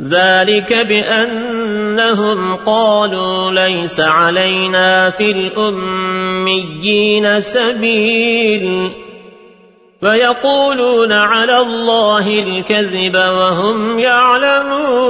ذلك بأنهم قالوا ليس علينا في الأميين سبيل ويقولون على الله الكذب وهم يعلمون.